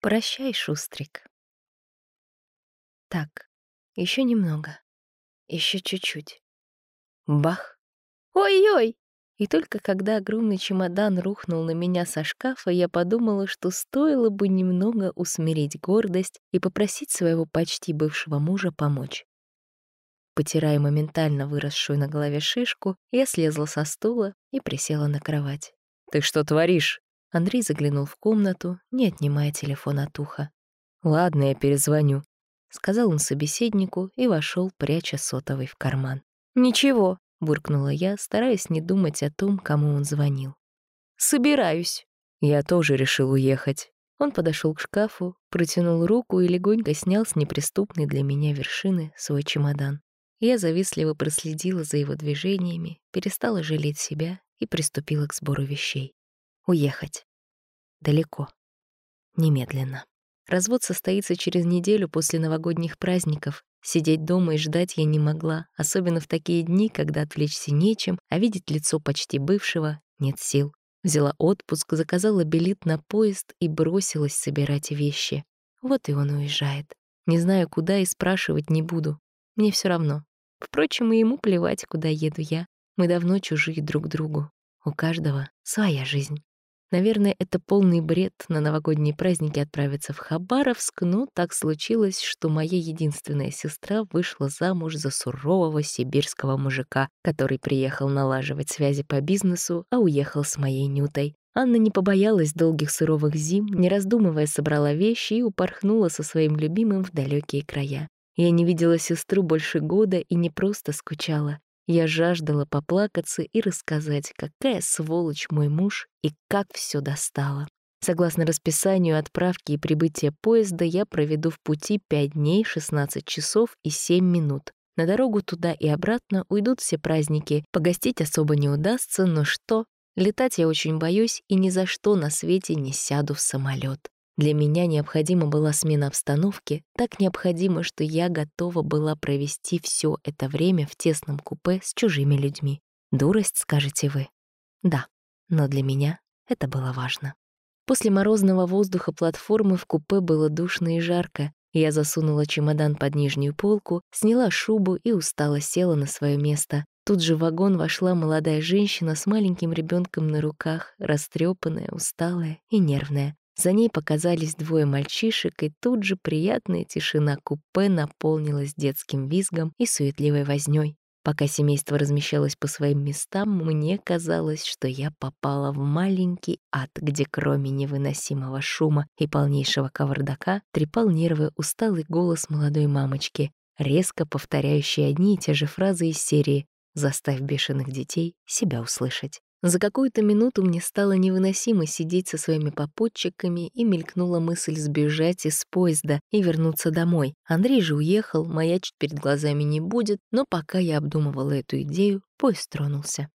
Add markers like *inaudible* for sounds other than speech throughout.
Прощай, Шустрик. Так, еще немного. еще чуть-чуть. Бах! Ой-ой! И только когда огромный чемодан рухнул на меня со шкафа, я подумала, что стоило бы немного усмирить гордость и попросить своего почти бывшего мужа помочь. Потирая моментально выросшую на голове шишку, я слезла со стула и присела на кровать. «Ты что творишь?» Андрей заглянул в комнату, не отнимая телефон от уха. «Ладно, я перезвоню», — сказал он собеседнику и вошел, пряча сотовый в карман. «Ничего», — буркнула я, стараясь не думать о том, кому он звонил. «Собираюсь». Я тоже решил уехать. Он подошел к шкафу, протянул руку и легонько снял с неприступной для меня вершины свой чемодан. Я завистливо проследила за его движениями, перестала жалеть себя и приступила к сбору вещей. Уехать. Далеко. Немедленно. Развод состоится через неделю после новогодних праздников, Сидеть дома и ждать я не могла, особенно в такие дни, когда отвлечься нечем, а видеть лицо почти бывшего нет сил. Взяла отпуск, заказала билет на поезд и бросилась собирать вещи. Вот и он уезжает. Не знаю, куда и спрашивать не буду. Мне все равно. Впрочем, и ему плевать, куда еду я. Мы давно чужие друг другу. У каждого своя жизнь. Наверное, это полный бред на новогодние праздники отправиться в Хабаровск, но так случилось, что моя единственная сестра вышла замуж за сурового сибирского мужика, который приехал налаживать связи по бизнесу, а уехал с моей Нютой. Анна не побоялась долгих суровых зим, не раздумывая собрала вещи и упорхнула со своим любимым в далекие края. Я не видела сестру больше года и не просто скучала. Я жаждала поплакаться и рассказать, какая сволочь мой муж и как все достало. Согласно расписанию отправки и прибытия поезда, я проведу в пути 5 дней, 16 часов и 7 минут. На дорогу туда и обратно уйдут все праздники. Погостить особо не удастся, но что? Летать я очень боюсь и ни за что на свете не сяду в самолет. Для меня необходима была смена обстановки, так необходимо, что я готова была провести все это время в тесном купе с чужими людьми. Дурость, скажете вы? Да, но для меня это было важно. После морозного воздуха платформы в купе было душно и жарко. Я засунула чемодан под нижнюю полку, сняла шубу и устало села на свое место. Тут же в вагон вошла молодая женщина с маленьким ребенком на руках, растрепанная, усталая и нервная. За ней показались двое мальчишек, и тут же приятная тишина купе наполнилась детским визгом и суетливой вознёй. Пока семейство размещалось по своим местам, мне казалось, что я попала в маленький ад, где кроме невыносимого шума и полнейшего кавардака трепал нервы усталый голос молодой мамочки, резко повторяющий одни и те же фразы из серии «Заставь бешеных детей себя услышать». За какую-то минуту мне стало невыносимо сидеть со своими попутчиками и мелькнула мысль сбежать из поезда и вернуться домой. Андрей же уехал, маячить перед глазами не будет, но пока я обдумывала эту идею, поезд тронулся.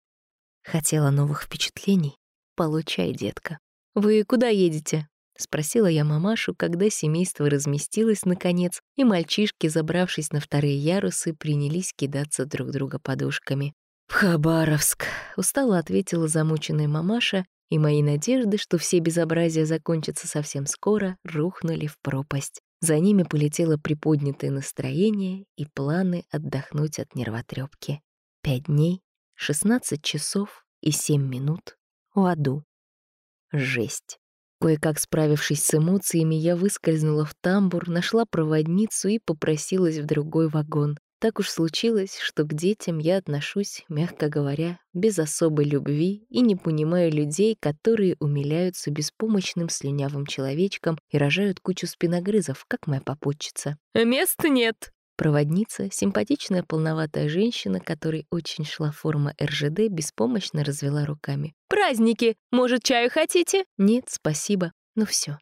Хотела новых впечатлений? Получай, детка. «Вы куда едете?» — спросила я мамашу, когда семейство разместилось наконец, и мальчишки, забравшись на вторые ярусы, принялись кидаться друг друга подушками. «В Хабаровск», — устало ответила замученная мамаша, и мои надежды, что все безобразия закончатся совсем скоро, рухнули в пропасть. За ними полетело приподнятое настроение и планы отдохнуть от нервотрепки. Пять дней, шестнадцать часов и семь минут в аду. Жесть. Кое-как справившись с эмоциями, я выскользнула в тамбур, нашла проводницу и попросилась в другой вагон. Так уж случилось, что к детям я отношусь, мягко говоря, без особой любви и не понимаю людей, которые умиляются беспомощным слюнявым человечком и рожают кучу спиногрызов, как моя попутчица. «Места нет!» Проводница, симпатичная полноватая женщина, которой очень шла форма РЖД, беспомощно развела руками. «Праздники! Может, чаю хотите?» «Нет, спасибо. Ну все,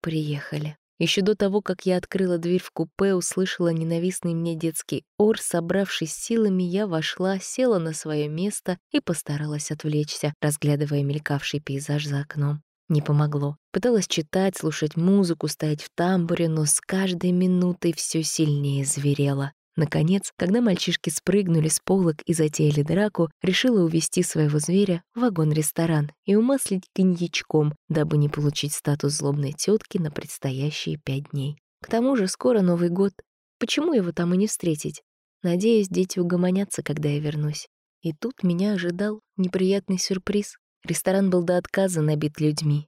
приехали». Еще до того, как я открыла дверь в купе, услышала ненавистный мне детский ор, собравшись силами, я вошла, села на свое место и постаралась отвлечься, разглядывая мелькавший пейзаж за окном. Не помогло. Пыталась читать, слушать музыку, стоять в тамбуре, но с каждой минутой все сильнее зверела. Наконец, когда мальчишки спрыгнули с полок и затеяли драку, решила увести своего зверя в вагон-ресторан и умаслить коньячком, дабы не получить статус злобной тетки на предстоящие пять дней. К тому же скоро Новый год. Почему его там и не встретить? Надеюсь, дети угомонятся, когда я вернусь. И тут меня ожидал неприятный сюрприз. Ресторан был до отказа набит людьми.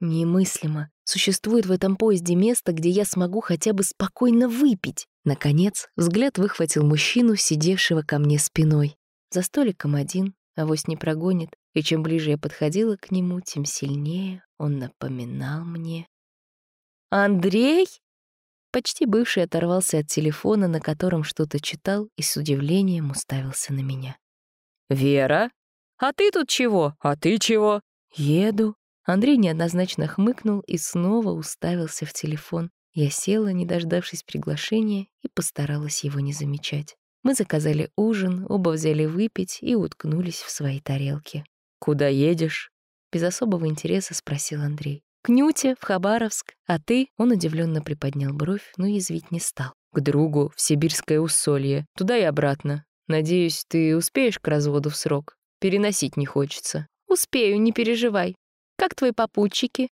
Немыслимо. Существует в этом поезде место, где я смогу хотя бы спокойно выпить. Наконец, взгляд выхватил мужчину, сидевшего ко мне спиной. За столиком один, авось не прогонит, и чем ближе я подходила к нему, тем сильнее он напоминал мне. «Андрей?» Почти бывший оторвался от телефона, на котором что-то читал, и с удивлением уставился на меня. «Вера? А ты тут чего? А ты чего?» «Еду». Андрей неоднозначно хмыкнул и снова уставился в телефон. Я села, не дождавшись приглашения, и постаралась его не замечать. Мы заказали ужин, оба взяли выпить и уткнулись в свои тарелки. «Куда едешь?» Без особого интереса спросил Андрей. «К Нюте, в Хабаровск. А ты?» Он удивленно приподнял бровь, но язвить не стал. «К другу, в Сибирское усолье. Туда и обратно. Надеюсь, ты успеешь к разводу в срок? Переносить не хочется». «Успею, не переживай. Как твои попутчики?»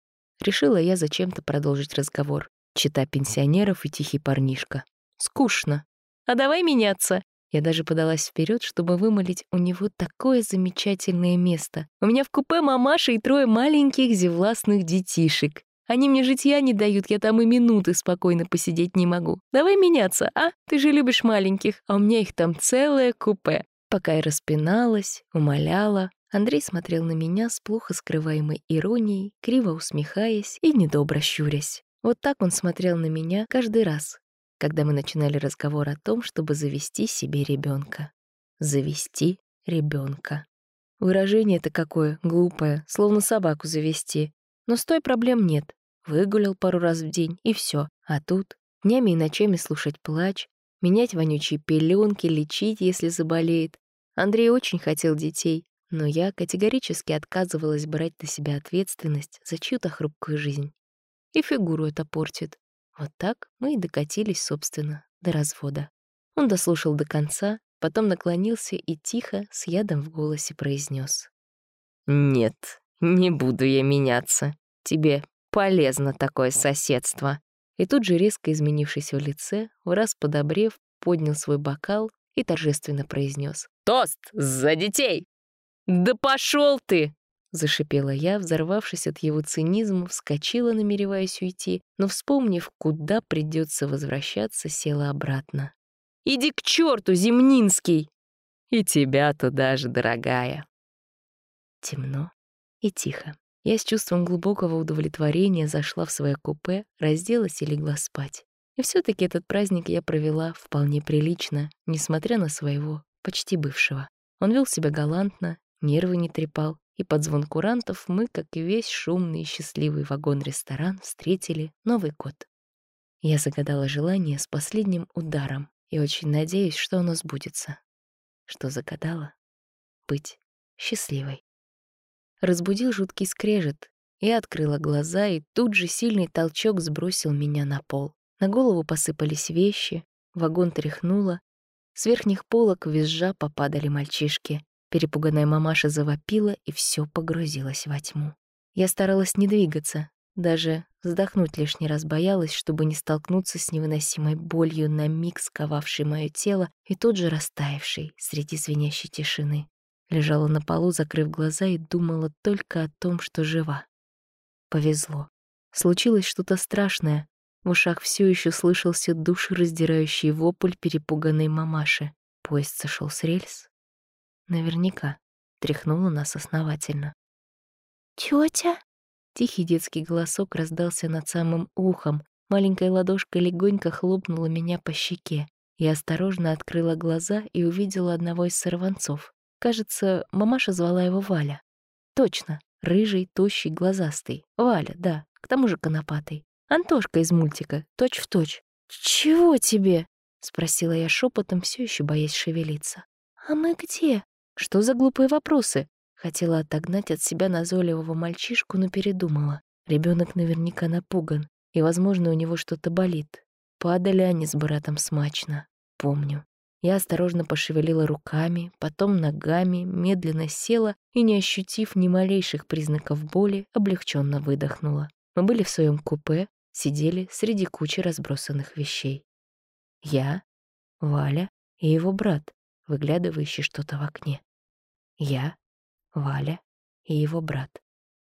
Решила я зачем-то продолжить разговор. Чита пенсионеров и тихий парнишка. Скучно. А давай меняться. Я даже подалась вперед, чтобы вымолить у него такое замечательное место. У меня в купе мамаша и трое маленьких зевластных детишек. Они мне житья не дают, я там и минуты спокойно посидеть не могу. Давай меняться, а? Ты же любишь маленьких, а у меня их там целое купе. Пока я распиналась, умоляла, Андрей смотрел на меня с плохо скрываемой иронией, криво усмехаясь и недобро щурясь. Вот так он смотрел на меня каждый раз, когда мы начинали разговор о том, чтобы завести себе ребенка. Завести ребенка. Выражение это какое, глупое, словно собаку завести. Но с той проблем нет. Выгулял пару раз в день, и все. А тут днями и ночами слушать плач, менять вонючие пеленки, лечить, если заболеет. Андрей очень хотел детей, но я категорически отказывалась брать на себя ответственность за чью-то хрупкую жизнь и фигуру это портит. Вот так мы и докатились, собственно, до развода. Он дослушал до конца, потом наклонился и тихо, с ядом в голосе произнес: «Нет, не буду я меняться. Тебе полезно такое соседство». И тут же, резко изменившись в лице, в раз подобрев, поднял свой бокал и торжественно произнес: «Тост за детей!» «Да пошел ты!» Зашипела я, взорвавшись от его цинизма, вскочила, намереваясь уйти, но, вспомнив, куда придется возвращаться, села обратно. «Иди к черту, Зимнинский!» «И тебя туда же, дорогая!» Темно и тихо. Я с чувством глубокого удовлетворения зашла в свое купе, разделась и легла спать. И все таки этот праздник я провела вполне прилично, несмотря на своего почти бывшего. Он вел себя галантно, нервы не трепал, и под звон курантов мы, как и весь шумный и счастливый вагон-ресторан, встретили Новый год. Я загадала желание с последним ударом и очень надеюсь, что оно сбудется. Что загадала? Быть счастливой. Разбудил жуткий скрежет. Я открыла глаза, и тут же сильный толчок сбросил меня на пол. На голову посыпались вещи, вагон тряхнуло. С верхних полок визжа попадали мальчишки. Перепуганная мамаша завопила, и все погрузилось во тьму. Я старалась не двигаться, даже вздохнуть лишний раз боялась, чтобы не столкнуться с невыносимой болью на миг сковавшей мое тело и тут же растаявшей среди звенящей тишины. Лежала на полу, закрыв глаза, и думала только о том, что жива. Повезло. Случилось что-то страшное. В ушах все еще слышался душераздирающий вопль перепуганной мамаши. Поезд сошел с рельс, Наверняка. Тряхнула нас основательно. «Тётя?» Тихий детский голосок раздался над самым ухом. Маленькая ладошка легонько хлопнула меня по щеке. Я осторожно открыла глаза и увидела одного из сорванцов. Кажется, мамаша звала его Валя. Точно, рыжий, тощий, глазастый. Валя, да, к тому же конопатый. Антошка из мультика, точь-в-точь. «Чего тебе?» — спросила я шепотом, все еще боясь шевелиться. «А мы где?» Что за глупые вопросы? Хотела отогнать от себя назойливого мальчишку, но передумала. Ребенок наверняка напуган, и, возможно, у него что-то болит. Падали они с братом смачно. помню. Я осторожно пошевелила руками, потом ногами, медленно села и, не ощутив ни малейших признаков боли, облегченно выдохнула. Мы были в своем купе, сидели среди кучи разбросанных вещей. Я, Валя и его брат, выглядывающий что-то в окне. Я, Валя и его брат.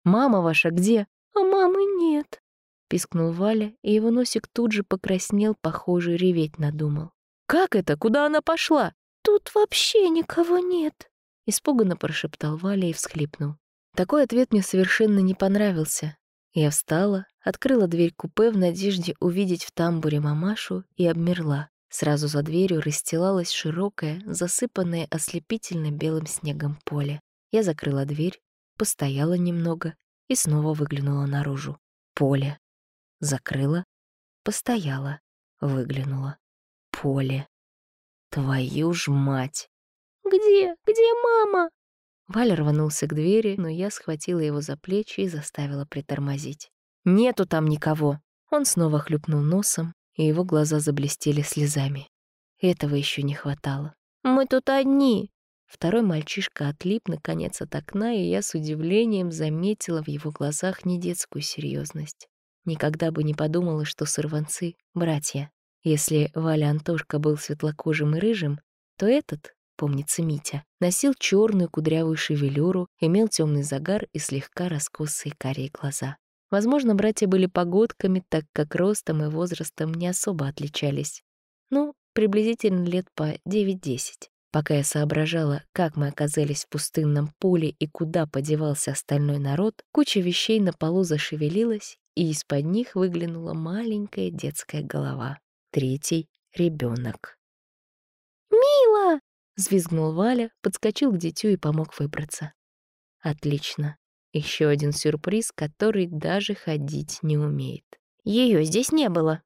«Мама ваша где?» «А мамы нет», — пискнул Валя, и его носик тут же покраснел, похоже, реветь надумал. «Как это? Куда она пошла?» «Тут вообще никого нет», — испуганно прошептал Валя и всхлипнул. Такой ответ мне совершенно не понравился. Я встала, открыла дверь купе в надежде увидеть в тамбуре мамашу и обмерла. Сразу за дверью расстилалось широкое, засыпанное ослепительно белым снегом поле. Я закрыла дверь, постояла немного и снова выглянула наружу. Поле. Закрыла, постояла, выглянула. Поле. Твою ж мать! «Где? Где мама?» Валя рванулся к двери, но я схватила его за плечи и заставила притормозить. «Нету там никого!» Он снова хлюпнул носом, и его глаза заблестели слезами. Этого еще не хватало. «Мы тут одни!» Второй мальчишка отлип, наконец, от окна, и я с удивлением заметила в его глазах недетскую серьезность. Никогда бы не подумала, что сорванцы — братья. Если Валя Антошка был светлокожим и рыжим, то этот, помнится Митя, носил черную кудрявую шевелюру, имел темный загар и слегка раскосые карие глаза. Возможно, братья были погодками, так как ростом и возрастом не особо отличались. Ну, приблизительно лет по 9-10. Пока я соображала, как мы оказались в пустынном поле и куда подевался остальной народ, куча вещей на полу зашевелилась, и из-под них выглянула маленькая детская голова. Третий — ребенок. «Мила!» — взвизгнул Валя, подскочил к дитю и помог выбраться. «Отлично. Еще один сюрприз, который даже ходить не умеет. Ее здесь не было.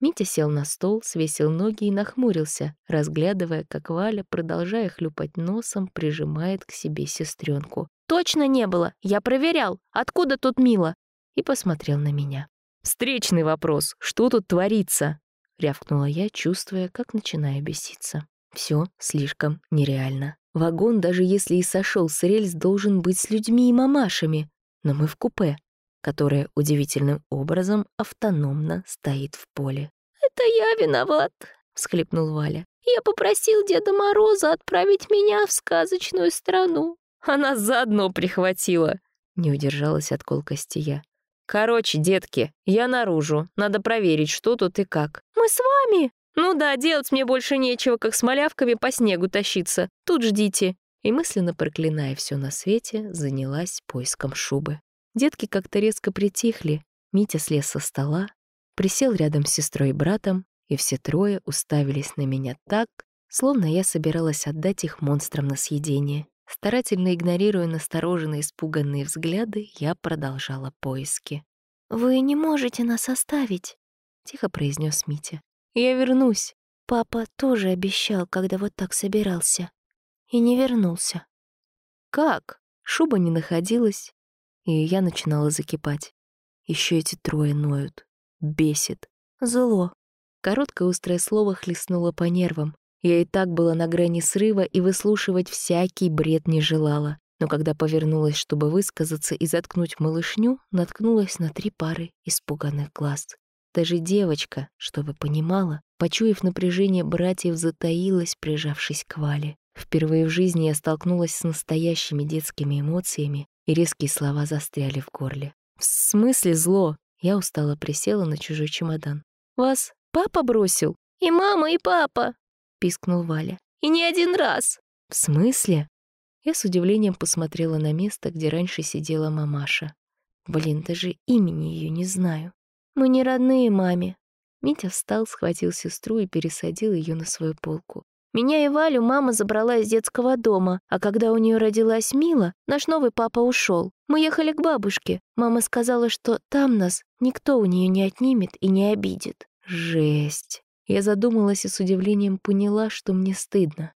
Митя сел на стол, свесил ноги и нахмурился, разглядывая, как Валя, продолжая хлюпать носом, прижимает к себе сестренку. «Точно не было! Я проверял! Откуда тут Мила?» И посмотрел на меня. «Встречный вопрос! Что тут творится?» — рявкнула я, чувствуя, как начинаю беситься. Все слишком нереально. Вагон, даже если и сошел с рельс, должен быть с людьми и мамашами. Но мы в купе, которое удивительным образом автономно стоит в поле. «Это я виноват», — всхлипнул Валя. «Я попросил Деда Мороза отправить меня в сказочную страну». «Она заодно прихватила», — не удержалась от колкости я. «Короче, детки, я наружу. Надо проверить, что тут и как». «Мы с вами!» «Ну да, делать мне больше нечего, как с малявками по снегу тащиться. Тут ждите». И мысленно проклиная все на свете, занялась поиском шубы. Детки как-то резко притихли. Митя слез со стола, присел рядом с сестрой и братом, и все трое уставились на меня так, словно я собиралась отдать их монстрам на съедение. Старательно игнорируя настороженные испуганные взгляды, я продолжала поиски. «Вы не можете нас оставить», — тихо произнес Митя. Я вернусь. Папа тоже обещал, когда вот так собирался. И не вернулся. Как? Шуба не находилась, и я начинала закипать. Еще эти трое ноют. Бесит. Зло. Короткое острое слово хлестнуло по нервам. Я и так была на грани срыва и выслушивать всякий бред не желала. Но когда повернулась, чтобы высказаться и заткнуть малышню, наткнулась на три пары испуганных глаз. Даже девочка, чтобы понимала, почуяв напряжение братьев, затаилась, прижавшись к Вале. Впервые в жизни я столкнулась с настоящими детскими эмоциями, и резкие слова застряли в горле. «В смысле зло?» Я устало присела на чужой чемодан. «Вас папа бросил?» «И мама, и папа!» — пискнул Валя. «И не один раз!» «В смысле?» Я с удивлением посмотрела на место, где раньше сидела мамаша. Блин, даже имени ее не знаю. Мы не родные маме». Митя встал, схватил сестру и пересадил ее на свою полку. Меня и Валю мама забрала из детского дома, а когда у нее родилась Мила, наш новый папа ушел. Мы ехали к бабушке. Мама сказала, что там нас никто у нее не отнимет и не обидит. Жесть. Я задумалась и с удивлением поняла, что мне стыдно.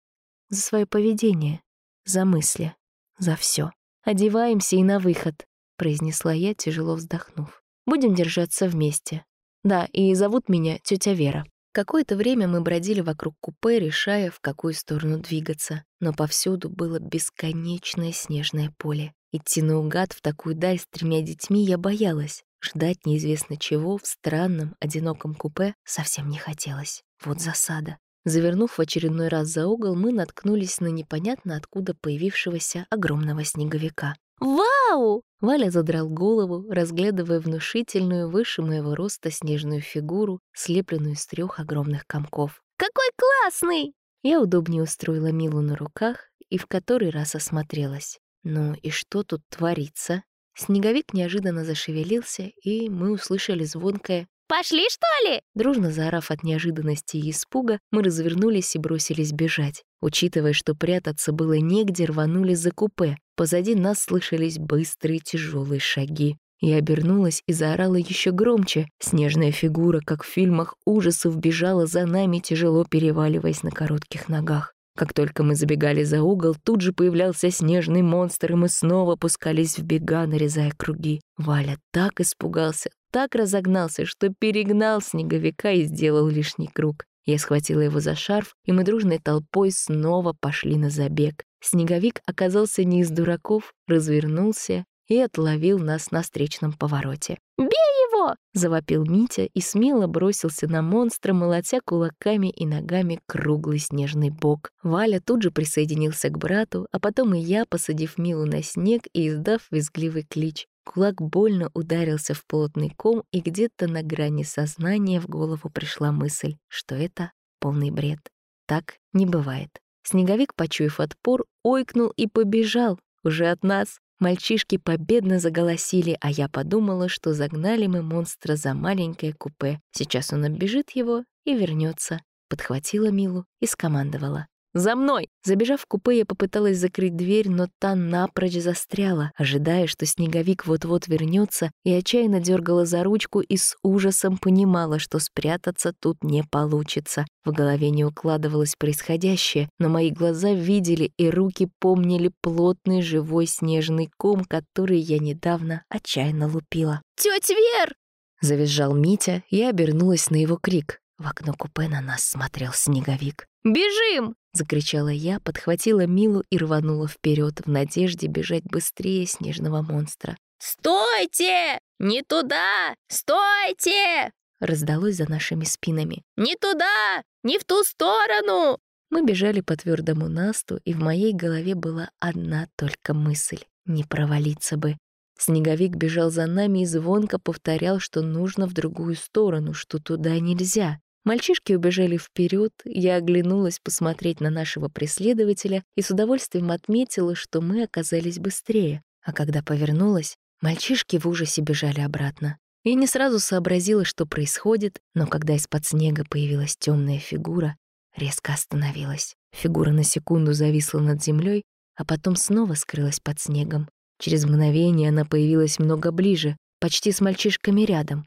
За свое поведение, за мысли, за все. «Одеваемся и на выход», — произнесла я, тяжело вздохнув. Будем держаться вместе. Да, и зовут меня тетя Вера. Какое-то время мы бродили вокруг купе, решая, в какую сторону двигаться, но повсюду было бесконечное снежное поле. Идти наугад в такую даль с тремя детьми я боялась. Ждать неизвестно чего в странном, одиноком купе совсем не хотелось. Вот засада. Завернув в очередной раз за угол, мы наткнулись на непонятно откуда появившегося огромного снеговика. «Вау!» Валя задрал голову, разглядывая внушительную, выше моего роста снежную фигуру, слепленную из трех огромных комков. «Какой классный!» Я удобнее устроила Милу на руках и в который раз осмотрелась. Ну и что тут творится? Снеговик неожиданно зашевелился, и мы услышали звонкое «Пошли, что ли?» Дружно заорав от неожиданности и испуга, мы развернулись и бросились бежать. Учитывая, что прятаться было негде, рванули за купе. Позади нас слышались быстрые тяжелые шаги. Я обернулась и заорала еще громче. Снежная фигура, как в фильмах ужасов, бежала за нами, тяжело переваливаясь на коротких ногах. Как только мы забегали за угол, тут же появлялся снежный монстр, и мы снова пускались в бега, нарезая круги. Валя так испугался, так разогнался, что перегнал снеговика и сделал лишний круг. Я схватила его за шарф, и мы дружной толпой снова пошли на забег. Снеговик оказался не из дураков, развернулся и отловил нас на встречном повороте. «Бей его!» — завопил Митя и смело бросился на монстра, молотя кулаками и ногами круглый снежный бок. Валя тут же присоединился к брату, а потом и я, посадив Милу на снег и издав визгливый клич. Кулак больно ударился в плотный ком, и где-то на грани сознания в голову пришла мысль, что это полный бред. Так не бывает. Снеговик, почуяв отпор, ойкнул и побежал. Уже от нас. Мальчишки победно заголосили, а я подумала, что загнали мы монстра за маленькое купе. Сейчас он оббежит его и вернется. Подхватила Милу и скомандовала. «За мной!» Забежав в купе, я попыталась закрыть дверь, но та напрочь застряла, ожидая, что снеговик вот-вот вернется, и отчаянно дергала за ручку и с ужасом понимала, что спрятаться тут не получится. В голове не укладывалось происходящее, но мои глаза видели и руки помнили плотный живой снежный ком, который я недавно отчаянно лупила. «Тётя Вер!» — завизжал Митя, я обернулась на его крик. В окно купе на нас смотрел снеговик. «Бежим!» — закричала я, подхватила Милу и рванула вперед в надежде бежать быстрее снежного монстра. «Стойте! Не туда! Стойте!» Раздалось за нашими спинами. «Не туда! Не в ту сторону!» Мы бежали по твердому насту, и в моей голове была одна только мысль — не провалиться бы. Снеговик бежал за нами и звонко повторял, что нужно в другую сторону, что туда нельзя. Мальчишки убежали вперед, я оглянулась посмотреть на нашего преследователя и с удовольствием отметила, что мы оказались быстрее. А когда повернулась, мальчишки в ужасе бежали обратно. Я не сразу сообразила, что происходит, но когда из-под снега появилась темная фигура, резко остановилась. Фигура на секунду зависла над землей, а потом снова скрылась под снегом. Через мгновение она появилась много ближе, почти с мальчишками рядом.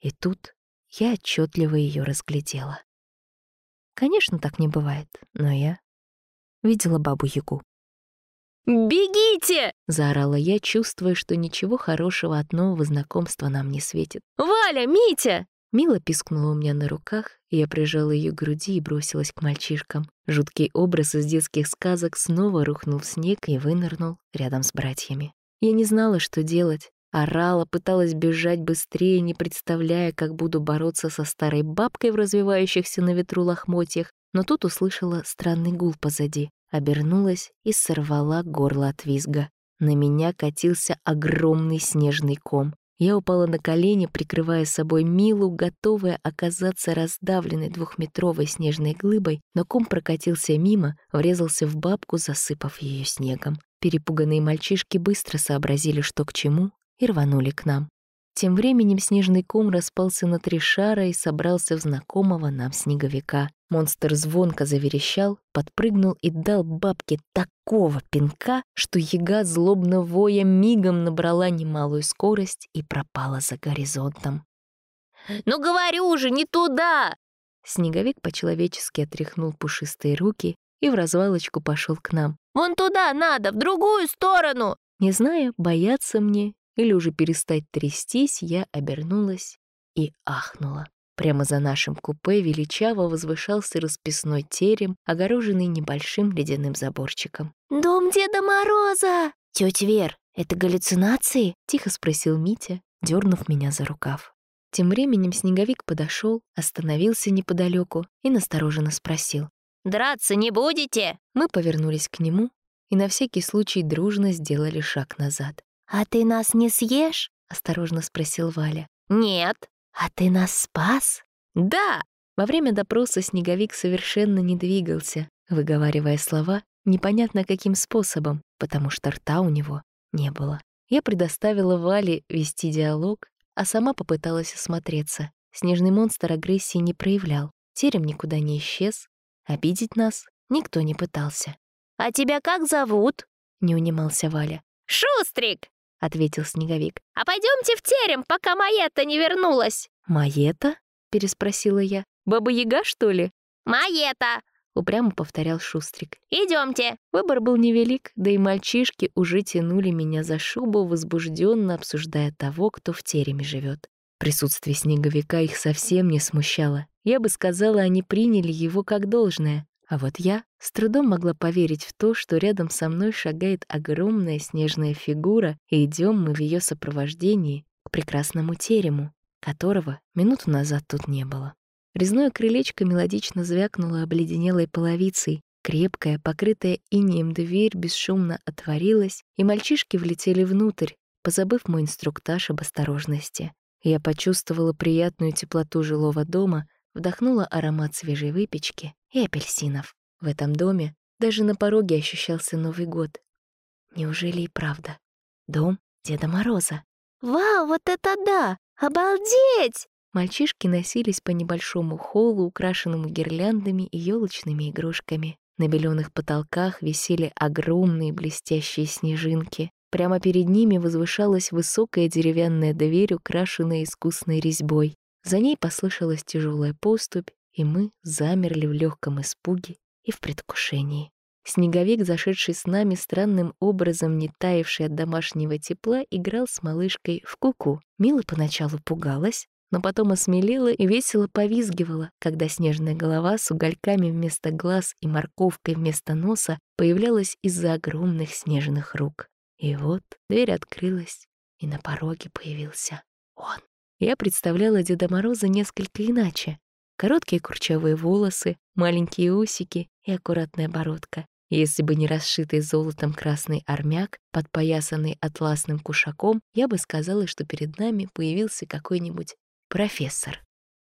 И тут я отчетливо ее разглядела. Конечно, так не бывает, но я видела бабу-ягу. «Бегите!» — заорала я, чувствуя, что ничего хорошего от нового знакомства нам не светит. «Валя, Митя!» Мила пискнула у меня на руках, я прижала ее к груди и бросилась к мальчишкам. Жуткий образ из детских сказок снова рухнул в снег и вынырнул рядом с братьями. Я не знала, что делать, Орала, пыталась бежать быстрее, не представляя, как буду бороться со старой бабкой в развивающихся на ветру лохмотьях, но тут услышала странный гул позади, обернулась и сорвала горло от визга. На меня катился огромный снежный ком. Я упала на колени, прикрывая собой Милу, готовая оказаться раздавленной двухметровой снежной глыбой, но ком прокатился мимо, врезался в бабку, засыпав ее снегом. Перепуганные мальчишки быстро сообразили, что к чему, и рванули к нам. Тем временем снежный ком распался на три шара и собрался в знакомого нам снеговика. Монстр звонко заверещал, подпрыгнул и дал бабке такого пинка, что яга злобно воя мигом набрала немалую скорость и пропала за горизонтом. «Ну говорю же, не туда!» Снеговик по-человечески отряхнул пушистые руки и в развалочку пошел к нам. «Вон туда надо, в другую сторону!» Не зная, бояться мне или уже перестать трястись, я обернулась и ахнула. Прямо за нашим купе величаво возвышался расписной терем, огороженный небольшим ледяным заборчиком. «Дом Деда Мороза!» «Тётя Вер, это галлюцинации?» — тихо спросил Митя, дернув меня за рукав. Тем временем снеговик подошел, остановился неподалеку и настороженно спросил. «Драться не будете?» Мы повернулись к нему и на всякий случай дружно сделали шаг назад. «А ты нас не съешь?» — осторожно спросил Валя. «Нет». «А ты нас спас?» «Да!» Во время допроса Снеговик совершенно не двигался, выговаривая слова непонятно каким способом, потому что рта у него не было. Я предоставила Вале вести диалог, а сама попыталась осмотреться. Снежный монстр агрессии не проявлял, терем никуда не исчез, обидеть нас никто не пытался. «А тебя как зовут?» — не унимался Валя. «Шустрик!» — ответил Снеговик. «А пойдемте в терем, пока Маета не вернулась!» «Маета?» — переспросила я. «Баба-яга, что ли?» «Маета!» — упрямо повторял Шустрик. «Идемте!» Выбор был невелик, да и мальчишки уже тянули меня за шубу, возбужденно обсуждая того, кто в тереме живет. Присутствие снеговика их совсем не смущало. Я бы сказала, они приняли его как должное. А вот я с трудом могла поверить в то, что рядом со мной шагает огромная снежная фигура, и идем мы в ее сопровождении к прекрасному терему, которого минуту назад тут не было. Резное крылечко мелодично звякнуло обледенелой половицей, крепкая, покрытая инеем дверь бесшумно отворилась, и мальчишки влетели внутрь, позабыв мой инструктаж об осторожности. Я почувствовала приятную теплоту жилого дома, вдохнула аромат свежей выпечки и апельсинов. В этом доме даже на пороге ощущался Новый год. Неужели и правда? Дом Деда Мороза. «Вау, вот это да! Обалдеть!» Мальчишки носились по небольшому холлу, украшенному гирляндами и елочными игрушками. На беленых потолках висели огромные блестящие снежинки. Прямо перед ними возвышалась высокая деревянная дверь, украшенная искусной резьбой. За ней послышалась тяжелая поступь, и мы замерли в легком испуге и в предвкушении. Снеговик, зашедший с нами странным образом, не таявший от домашнего тепла, играл с малышкой в куку. -ку. Мила поначалу пугалась, но потом осмелела и весело повизгивала, когда снежная голова с угольками вместо глаз и морковкой вместо носа появлялась из-за огромных снежных рук. И вот дверь открылась, и на пороге появился он. Я представляла Деда Мороза несколько иначе. Короткие курчавые волосы, маленькие усики и аккуратная бородка. Если бы не расшитый золотом красный армяк, подпоясанный атласным кушаком, я бы сказала, что перед нами появился какой-нибудь профессор.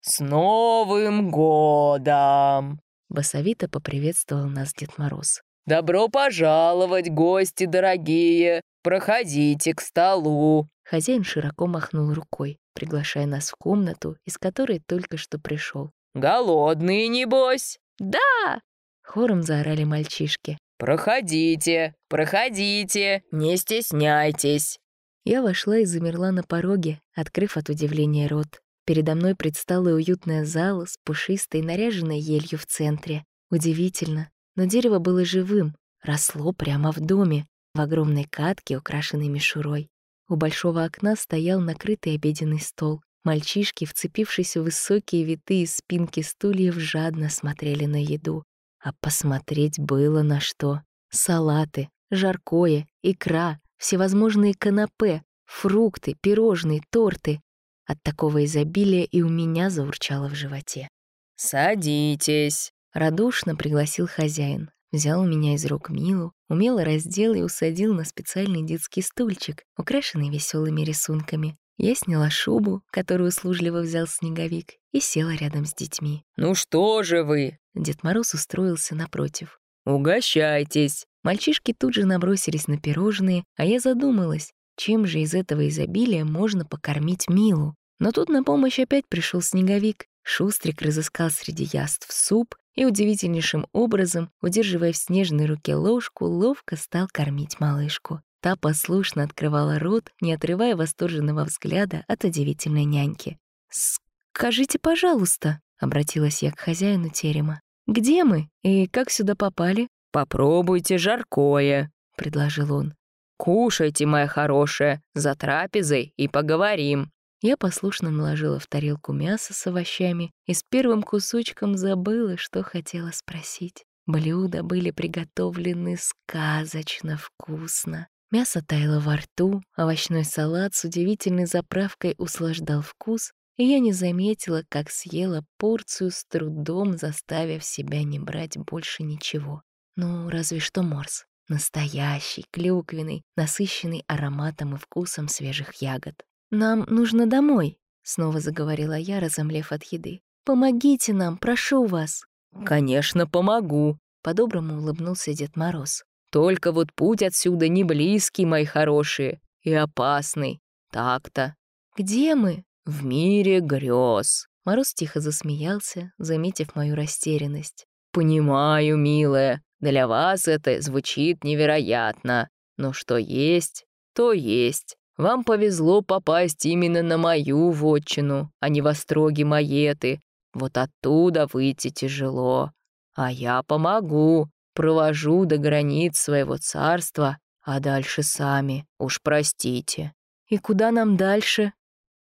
«С Новым годом!» Басовито поприветствовал нас Дед Мороз. «Добро пожаловать, гости дорогие! Проходите к столу!» Хозяин широко махнул рукой приглашая нас в комнату, из которой только что пришел. «Голодные, небось?» «Да!» — хором заорали мальчишки. «Проходите, проходите, не стесняйтесь!» Я вошла и замерла на пороге, открыв от удивления рот. Передо мной предстала уютная зала с пушистой, наряженной елью в центре. Удивительно, но дерево было живым, росло прямо в доме, в огромной катке, украшенной мишурой. У большого окна стоял накрытый обеденный стол. Мальчишки, вцепившись в высокие витые спинки стульев, жадно смотрели на еду. А посмотреть было на что. Салаты, жаркое, икра, всевозможные канапе, фрукты, пирожные, торты. От такого изобилия и у меня заурчало в животе. «Садитесь», — радушно пригласил хозяин. Взял у меня из рук Милу, умело раздел и усадил на специальный детский стульчик, украшенный веселыми рисунками. Я сняла шубу, которую услужливо взял снеговик, и села рядом с детьми. «Ну что же вы?» Дед Мороз устроился напротив. «Угощайтесь!» Мальчишки тут же набросились на пирожные, а я задумалась, чем же из этого изобилия можно покормить Милу. Но тут на помощь опять пришел снеговик. Шустрик разыскал среди яств суп, и удивительнейшим образом, удерживая в снежной руке ложку, ловко стал кормить малышку. Та послушно открывала рот, не отрывая восторженного взгляда от удивительной няньки. «Скажите, пожалуйста», — обратилась я к хозяину терема, «где мы и как сюда попали?» «Попробуйте жаркое», — предложил он. «Кушайте, моя хорошая, за трапезой и поговорим». Я послушно наложила в тарелку мясо с овощами и с первым кусочком забыла, что хотела спросить. Блюда были приготовлены сказочно вкусно. Мясо таяло во рту, овощной салат с удивительной заправкой услаждал вкус, и я не заметила, как съела порцию с трудом, заставив себя не брать больше ничего. Ну, разве что морс. Настоящий, клюквенный, насыщенный ароматом и вкусом свежих ягод. «Нам нужно домой», — снова заговорила я, разомлев от еды. «Помогите нам, прошу вас». «Конечно, помогу», — по-доброму улыбнулся Дед Мороз. «Только вот путь отсюда не близкий, мои хорошие, и опасный. Так-то». «Где мы?» «В мире грез». Мороз тихо засмеялся, заметив мою растерянность. «Понимаю, милая, для вас это звучит невероятно. Но что есть, то есть. Вам повезло попасть именно на мою вотчину, а не во строги Маеты. Вот оттуда выйти тяжело. А я помогу, провожу до границ своего царства, а дальше сами, уж простите. И куда нам дальше?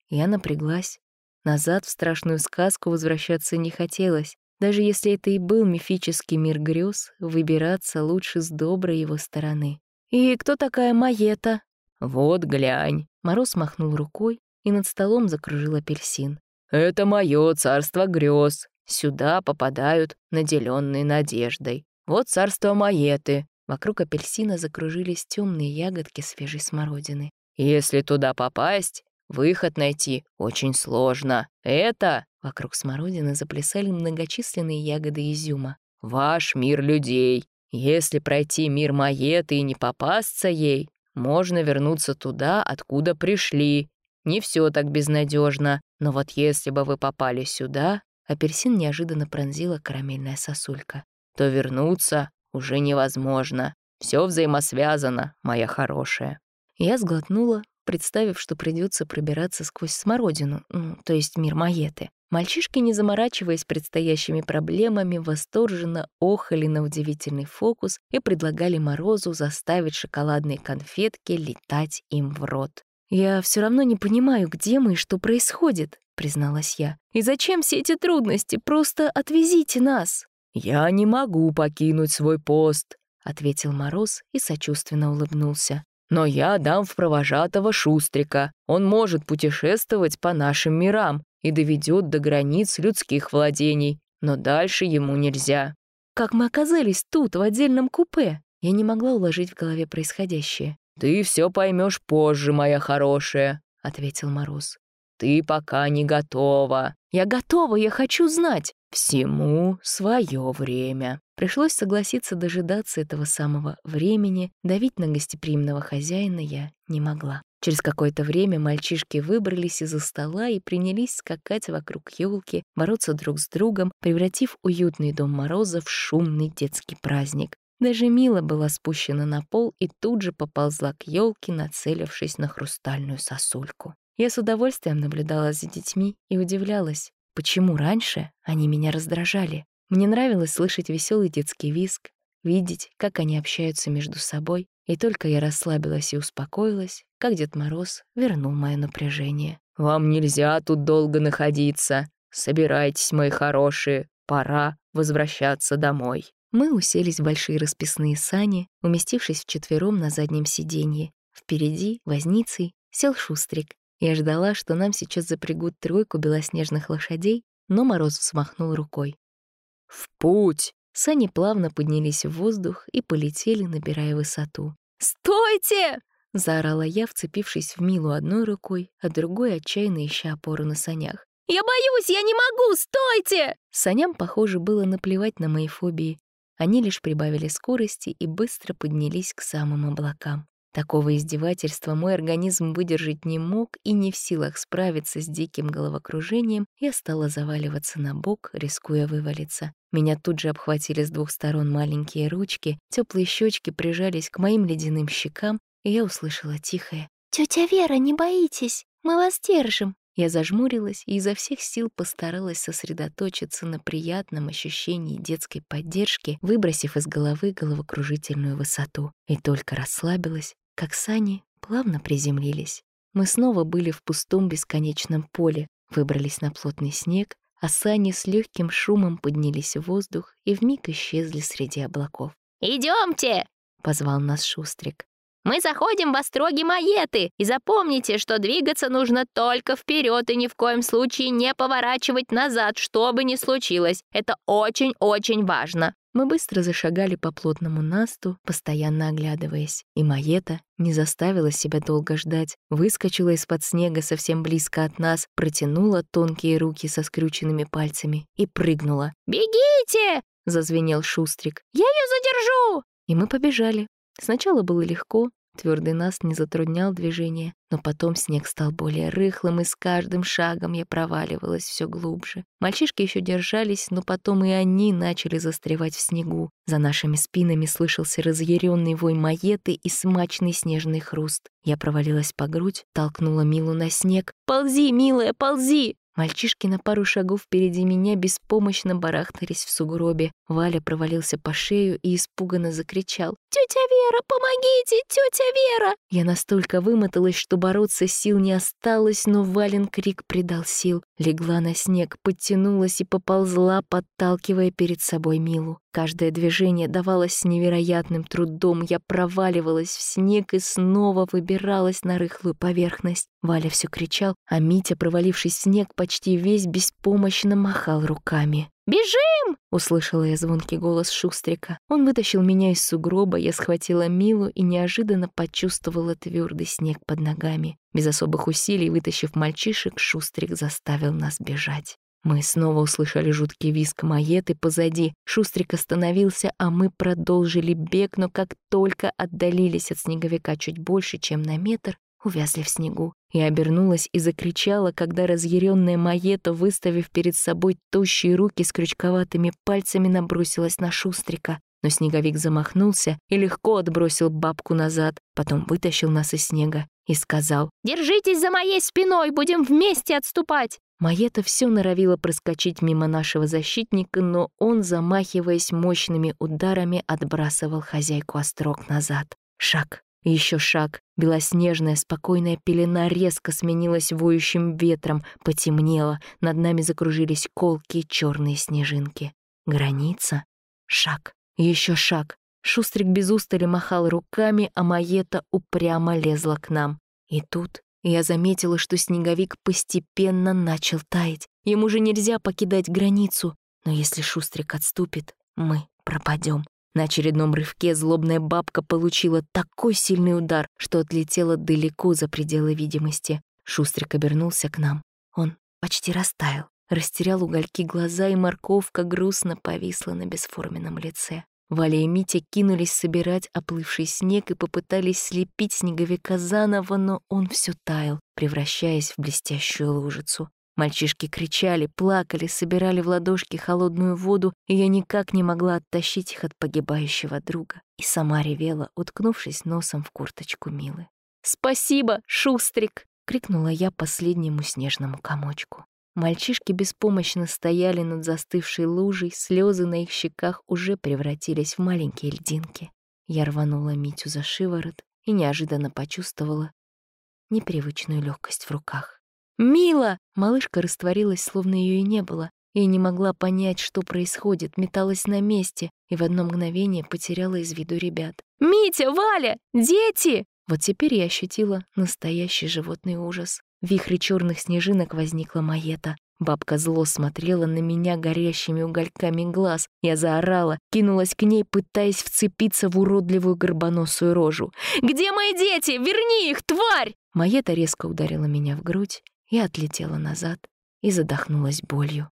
Я напряглась. Назад в страшную сказку возвращаться не хотелось. Даже если это и был мифический мир грез, выбираться лучше с доброй его стороны. «И кто такая Маета?» «Вот глянь». Мороз махнул рукой, и над столом закружил апельсин. «Это мое царство грез. Сюда попадают наделенные надеждой. Вот царство Маеты». Вокруг апельсина закружились темные ягодки свежей смородины. «Если туда попасть, выход найти очень сложно. Это...» Вокруг смородины заплясали многочисленные ягоды изюма. «Ваш мир людей. Если пройти мир Маеты и не попасться ей, можно вернуться туда, откуда пришли. Не все так безнадежно, но вот если бы вы попали сюда, апельсин неожиданно пронзила карамельная сосулька, то вернуться уже невозможно. Все взаимосвязано, моя хорошая. Я сглотнула, представив, что придется пробираться сквозь смородину, ну, то есть мир Маеты. Мальчишки, не заморачиваясь предстоящими проблемами, восторженно охали на удивительный фокус и предлагали Морозу заставить шоколадные конфетки летать им в рот. «Я все равно не понимаю, где мы и что происходит», — призналась я. «И зачем все эти трудности? Просто отвезите нас!» «Я не могу покинуть свой пост», — ответил Мороз и сочувственно улыбнулся. «Но я дам в провожатого Шустрика. Он может путешествовать по нашим мирам и доведет до границ людских владений, но дальше ему нельзя. Как мы оказались тут, в отдельном купе? Я не могла уложить в голове происходящее. «Ты все поймешь позже, моя хорошая», — ответил Мороз. «Ты пока не готова». «Я готова, я хочу знать». «Всему свое время». Пришлось согласиться дожидаться этого самого времени, давить на гостеприимного хозяина я не могла. Через какое-то время мальчишки выбрались из-за стола и принялись скакать вокруг елки, бороться друг с другом, превратив уютный дом Мороза в шумный детский праздник. Даже Мила была спущена на пол и тут же поползла к елке, нацелившись на хрустальную сосульку. Я с удовольствием наблюдала за детьми и удивлялась, почему раньше они меня раздражали. Мне нравилось слышать веселый детский визг, видеть, как они общаются между собой, и только я расслабилась и успокоилась, как Дед Мороз вернул мое напряжение. «Вам нельзя тут долго находиться. Собирайтесь, мои хорошие, пора возвращаться домой». Мы уселись в большие расписные сани, уместившись вчетвером на заднем сиденье. Впереди, возницей, сел Шустрик. Я ждала, что нам сейчас запрягут тройку белоснежных лошадей, но Мороз взмахнул рукой. «В путь!» Сани плавно поднялись в воздух и полетели, набирая высоту. «Стойте!» — заорала я, вцепившись в Милу одной рукой, а другой отчаянно ища опору на санях. «Я боюсь! Я не могу! Стойте!» Саням, похоже, было наплевать на мои фобии. Они лишь прибавили скорости и быстро поднялись к самым облакам. Такого издевательства мой организм выдержать не мог и не в силах справиться с диким головокружением, я стала заваливаться на бок, рискуя вывалиться. Меня тут же обхватили с двух сторон маленькие ручки, теплые щечки прижались к моим ледяным щекам, и я услышала тихое «Тётя Вера, не боитесь, мы вас держим». Я зажмурилась и изо всех сил постаралась сосредоточиться на приятном ощущении детской поддержки, выбросив из головы головокружительную высоту. И только расслабилась, как сани плавно приземлились. Мы снова были в пустом бесконечном поле, выбрались на плотный снег, а сани с легким шумом поднялись в воздух и вмиг исчезли среди облаков. «Идемте!» — позвал нас Шустрик. «Мы заходим в остроги Маеты, и запомните, что двигаться нужно только вперед и ни в коем случае не поворачивать назад, что бы ни случилось. Это очень-очень важно». Мы быстро зашагали по плотному насту, постоянно оглядываясь, и Маета не заставила себя долго ждать, выскочила из-под снега совсем близко от нас, протянула тонкие руки со скрюченными пальцами и прыгнула. «Бегите!» — зазвенел Шустрик. «Я ее задержу!» И мы побежали. Сначала было легко, Твердый нас не затруднял движение, но потом снег стал более рыхлым, и с каждым шагом я проваливалась все глубже. Мальчишки еще держались, но потом и они начали застревать в снегу. За нашими спинами слышался разъяренный вой маеты и смачный снежный хруст. Я провалилась по грудь, толкнула Милу на снег. «Ползи, милая, ползи!» Мальчишки на пару шагов впереди меня беспомощно барахтались в сугробе. Валя провалился по шею и испуганно закричал. «Тетя Вера, помогите! Тетя Вера!» Я настолько вымоталась, что бороться сил не осталось, но Вален крик придал сил. Легла на снег, подтянулась и поползла, подталкивая перед собой Милу. Каждое движение давалось с невероятным трудом. Я проваливалась в снег и снова выбиралась на рыхлую поверхность. Валя все кричал, а Митя, провалившись в снег, почти весь беспомощно махал руками. «Бежим!» — услышала я звонкий голос Шустрика. Он вытащил меня из сугроба, я схватила Милу и неожиданно почувствовала твердый снег под ногами. Без особых усилий, вытащив мальчишек, Шустрик заставил нас бежать. Мы снова услышали жуткий визг маеты позади. Шустрик остановился, а мы продолжили бег, но как только отдалились от снеговика чуть больше, чем на метр, увязли в снегу. Я обернулась и закричала, когда разъяренная Маета, выставив перед собой тощие руки с крючковатыми пальцами, набросилась на Шустрика. Но снеговик замахнулся и легко отбросил бабку назад, потом вытащил нас из снега и сказал «Держитесь за моей спиной, будем вместе отступать!» Маета все норовила проскочить мимо нашего защитника, но он, замахиваясь мощными ударами, отбрасывал хозяйку острог назад. Шаг, еще шаг. Белоснежная, спокойная пелена резко сменилась воющим ветром, потемнело, над нами закружились колкие черные снежинки. Граница. Шаг. Еще шаг. Шустрик без устали махал руками, а Маета упрямо лезла к нам. И тут я заметила, что снеговик постепенно начал таять. Ему же нельзя покидать границу. Но если Шустрик отступит, мы пропадем. На очередном рывке злобная бабка получила такой сильный удар, что отлетела далеко за пределы видимости. Шустрик обернулся к нам. Он почти растаял, растерял угольки глаза, и морковка грустно повисла на бесформенном лице. Валя и Митя кинулись собирать оплывший снег и попытались слепить снеговика заново, но он все таял, превращаясь в блестящую лужицу. Мальчишки кричали, плакали, собирали в ладошки холодную воду, и я никак не могла оттащить их от погибающего друга. И сама ревела, уткнувшись носом в курточку Милы. «Спасибо, Шустрик!» — крикнула я последнему снежному комочку. Мальчишки беспомощно стояли над застывшей лужей, слезы на их щеках уже превратились в маленькие льдинки. Я рванула Митю за шиворот и неожиданно почувствовала непривычную легкость в руках. «Мила!» Малышка растворилась, словно ее и не было, и не могла понять, что происходит, металась на месте и в одно мгновение потеряла из виду ребят. «Митя! Валя! Дети!» Вот теперь я ощутила настоящий животный ужас. В вихре черных снежинок возникла маета. Бабка зло смотрела на меня горящими угольками глаз. Я заорала, кинулась к ней, пытаясь вцепиться в уродливую горбоносую рожу. «Где мои дети? Верни их, тварь!» Маета резко ударила меня в грудь и отлетела назад и задохнулась болью.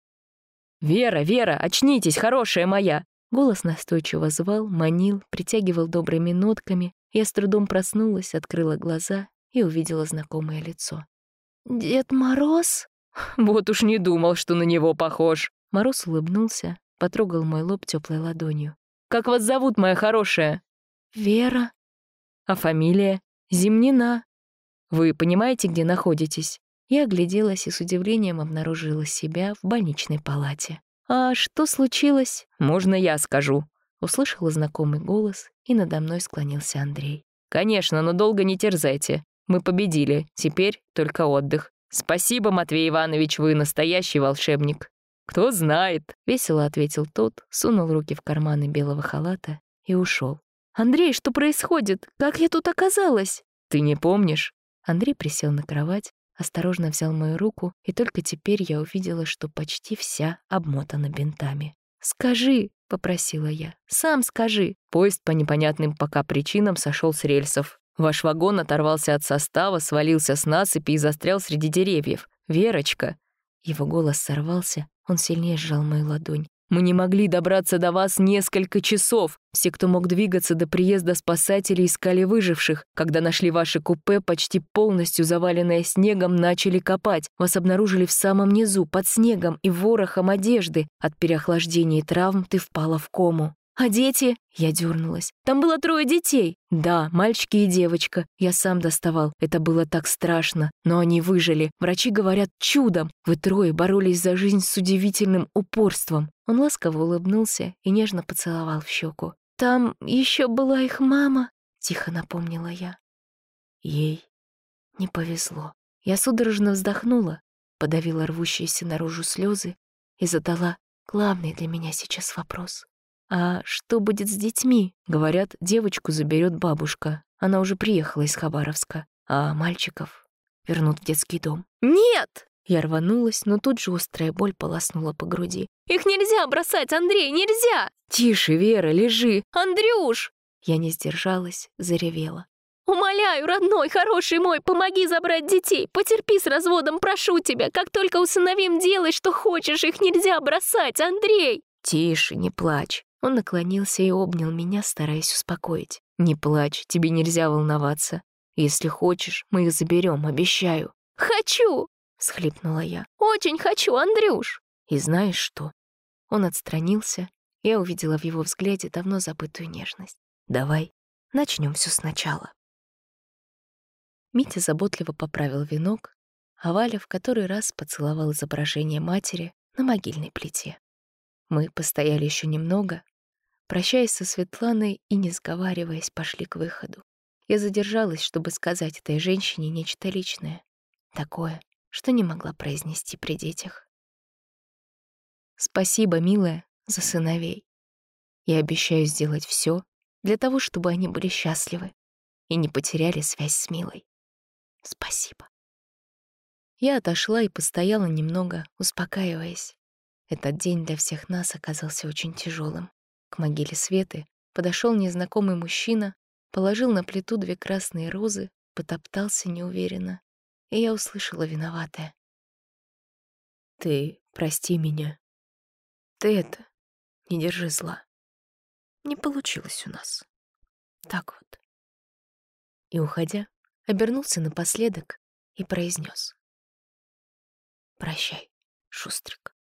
«Вера, Вера, очнитесь, хорошая моя!» Голос настойчиво звал, манил, притягивал добрыми нотками. Я с трудом проснулась, открыла глаза и увидела знакомое лицо. «Дед Мороз?» *laughs* «Вот уж не думал, что на него похож». Мороз улыбнулся, потрогал мой лоб теплой ладонью. «Как вас зовут, моя хорошая?» «Вера». «А фамилия?» «Зимнина». «Вы понимаете, где находитесь?» Я огляделась и с удивлением обнаружила себя в больничной палате. «А что случилось?» «Можно я скажу?» Услышала знакомый голос, и надо мной склонился Андрей. «Конечно, но долго не терзайте. Мы победили, теперь только отдых. Спасибо, Матвей Иванович, вы настоящий волшебник. Кто знает, весело ответил тот, сунул руки в карманы белого халата и ушел. Андрей, что происходит? Как я тут оказалась? Ты не помнишь? Андрей присел на кровать, осторожно взял мою руку, и только теперь я увидела, что почти вся обмотана бинтами. «Скажи», — попросила я, — «сам скажи». Поезд по непонятным пока причинам сошел с рельсов. Ваш вагон оторвался от состава, свалился с насыпи и застрял среди деревьев. Верочка!» Его голос сорвался, он сильнее сжал мою ладонь. Мы не могли добраться до вас несколько часов. Все, кто мог двигаться до приезда спасателей, искали выживших. Когда нашли ваше купе, почти полностью заваленное снегом, начали копать. Вас обнаружили в самом низу, под снегом и ворохом одежды. От переохлаждения и травм ты впала в кому. «А дети?» Я дернулась. «Там было трое детей!» «Да, мальчики и девочка. Я сам доставал. Это было так страшно. Но они выжили. Врачи говорят, чудом. Вы трое боролись за жизнь с удивительным упорством». Он ласково улыбнулся и нежно поцеловал в щеку. «Там еще была их мама», — тихо напомнила я. Ей не повезло. Я судорожно вздохнула, подавила рвущиеся наружу слезы и задала главный для меня сейчас вопрос. «А что будет с детьми?» Говорят, девочку заберет бабушка. Она уже приехала из Хабаровска. А мальчиков вернут в детский дом. «Нет!» Я рванулась, но тут же острая боль полоснула по груди. «Их нельзя бросать, Андрей, нельзя!» «Тише, Вера, лежи!» «Андрюш!» Я не сдержалась, заревела. «Умоляю, родной, хороший мой, помоги забрать детей! Потерпи с разводом, прошу тебя! Как только усыновим, делай, что хочешь, их нельзя бросать, Андрей!» «Тише, не плачь!» Он наклонился и обнял меня, стараясь успокоить. «Не плачь, тебе нельзя волноваться. Если хочешь, мы их заберем, обещаю». «Хочу!» — всхлипнула я. «Очень хочу, Андрюш!» И знаешь что? Он отстранился, я увидела в его взгляде давно забытую нежность. «Давай, начнем все сначала». Митя заботливо поправил венок, а Валя в который раз поцеловал изображение матери на могильной плите. Мы постояли еще немного, прощаясь со Светланой и, не сговариваясь, пошли к выходу. Я задержалась, чтобы сказать этой женщине нечто личное, такое, что не могла произнести при детях. Спасибо, милая, за сыновей. Я обещаю сделать все для того, чтобы они были счастливы и не потеряли связь с Милой. Спасибо. Я отошла и постояла немного, успокаиваясь. Этот день для всех нас оказался очень тяжелым. Могиле Светы подошел незнакомый мужчина, положил на плиту две красные розы, потоптался неуверенно, и я услышала виноватое. «Ты прости меня. Ты это, не держи зла. Не получилось у нас. Так вот». И, уходя, обернулся напоследок и произнес: «Прощай, Шустрик».